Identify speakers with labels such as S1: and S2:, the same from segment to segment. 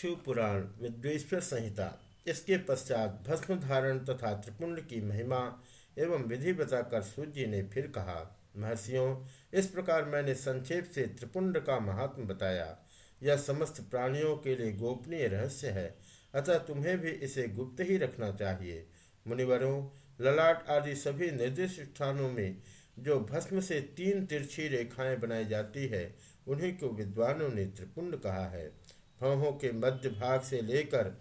S1: शिवपुराण विद्वेश्वर संहिता, इसके पश्चात भस्म धारण तथा त्रिपुंड की महिमा एवं विधि बताकर सूर्य ने फिर कहा, महर्षियों, इस प्रकार मैंने संक्षेप से त्रिपुंड का महात्म बताया। यह समस्त प्राणियों के लिए गोपनीय रहस्य है। अतः तुम्हें भी इसे गुप्त ही रखना चाहिए। मुनिवरों, ललाट आदि सभी निर्दिष्ट स्थानों में जो भस्म से तीन तिरछी रेखाएँ बनाई जाती है, उन्हीं को विद्वानों ने त्रिपुंड कहा है? भौहों के मध्य भाग से लेकर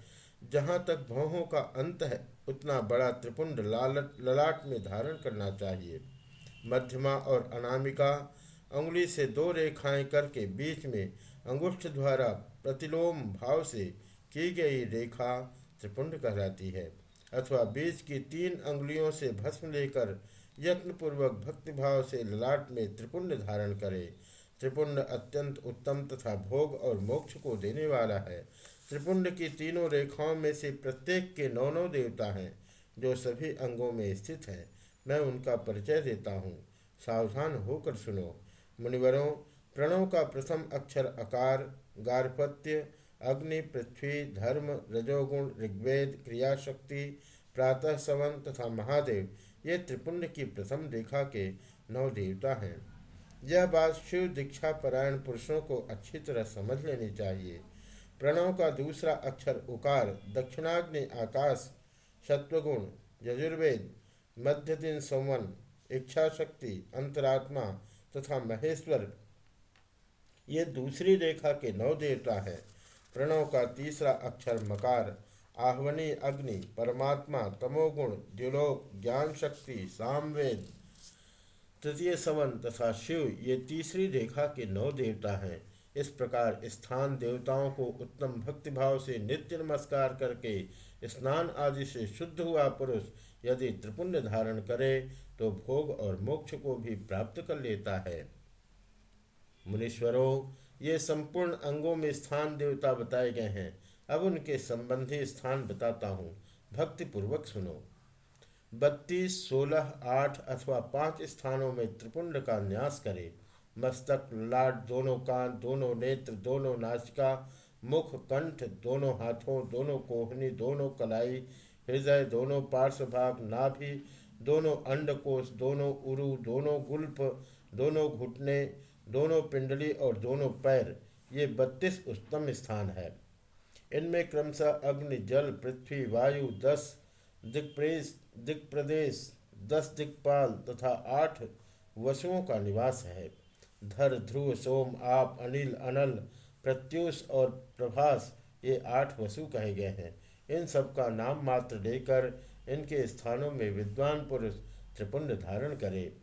S1: जहाँ तक भौहों का अंत है, उतना बड़ा त्रिपुंड लालट, ललाट में धारण करना चाहिए। मध्यमा और अनामिका उंगली से दो रेखाएँ करके बीच में अंगुष्ठ द्वारा प्रतिलोम भाव से की गई रेखा त्रिपुंड कहलाती है, अथवा बीच की तीन अंगुलियों से भस्म लेकर यत्नपूर्वक भक्तिभाव से ललाट में त्रिपुंड धारण करे। त्रिपुंड अत्यंत उत्तम तथा भोग और मोक्ष को देने वाला है। त्रिपुंड की तीनों रेखाओं में से प्रत्येक के नौ नौ देवता हैं, जो सभी अंगों में स्थित हैं। मैं उनका परिचय देता हूँ। सावधान होकर सुनो। मुनिवरों, प्रणव का प्रथम अक्षर अकार गार्भत्य अग्नि, पृथ्वी, धर्म, रजोगुण, ऋग्वेद, क्रियाशक्ति प्रातः सवन तथा महादेव, ये त्रिपुंड की प्रथम रेखा के नौ देवता हैं। यह बात शिव दीक्षा परायण पुरुषों को अच्छी तरह समझ लेनी चाहिए। प्रणव का दूसरा अक्षर उकार, दक्षिणाग्नि आकाश, सत्वगुण, यजुर्वेद मध्य दिन संवन इच्छा शक्ति अंतरात्मा तथा महेश्वर। ये दूसरी रेखा के नौ देवता है। प्रणव का तीसरा अक्षर मकार, आह्वनी अग्नि, परमात्मा, तमोगुण, द्युलोक ज्ञान शक्ति सामवेद तृतीय सवन तथा शिव ये तीसरी रेखा के नौ देवता हैं। इस प्रकार स्थान देवताओं को उत्तम भक्तिभाव से नित्य नमस्कार करके स्नान आदि से शुद्ध हुआ पुरुष यदि त्रिपुण्य धारण करे तो भोग और मोक्ष को भी प्राप्त कर लेता है। मुनीश्वरों, ये संपूर्ण अंगों में स्थान देवता बताए गए हैं। अब उनके संबंधी स्थान बताता हूँ। भक्तिपूर्वक सुनो। बत्तीस, सोलह, आठ अथवा पाँच स्थानों में त्रिपुंड का न्यास करे। मस्तक, लाट, दोनों कान, दोनों नेत्र, दोनों नाचिका मुख, कंठ, दोनों हाथों, दोनों कोहनी, दोनों कलाई, हृदय, दोनों पार्श्वभाग नाभि, दोनों अंडकोश, दोनों उरु, दोनों गुल्प दोनों घुटने, दोनों पिंडली और दोनों पैर। ये बत्तीस उत्तम स्थान है। इनमें क्रमशः अग्नि, जल, पृथ्वी, वायु, दस दिक्प्रेस दिग्प्रदेश, दस दिग्पाल तथा आठ वसुओं का निवास है। धर, ध्रुव, सोम, आप, अनिल, अनल, प्रत्युष और प्रभास ये आठ वसु कहे गए हैं। इन सब का नाम मात्र लेकर इनके स्थानों में विद्वान पुरुष त्रिपुंड धारण करे।